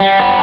Yeah.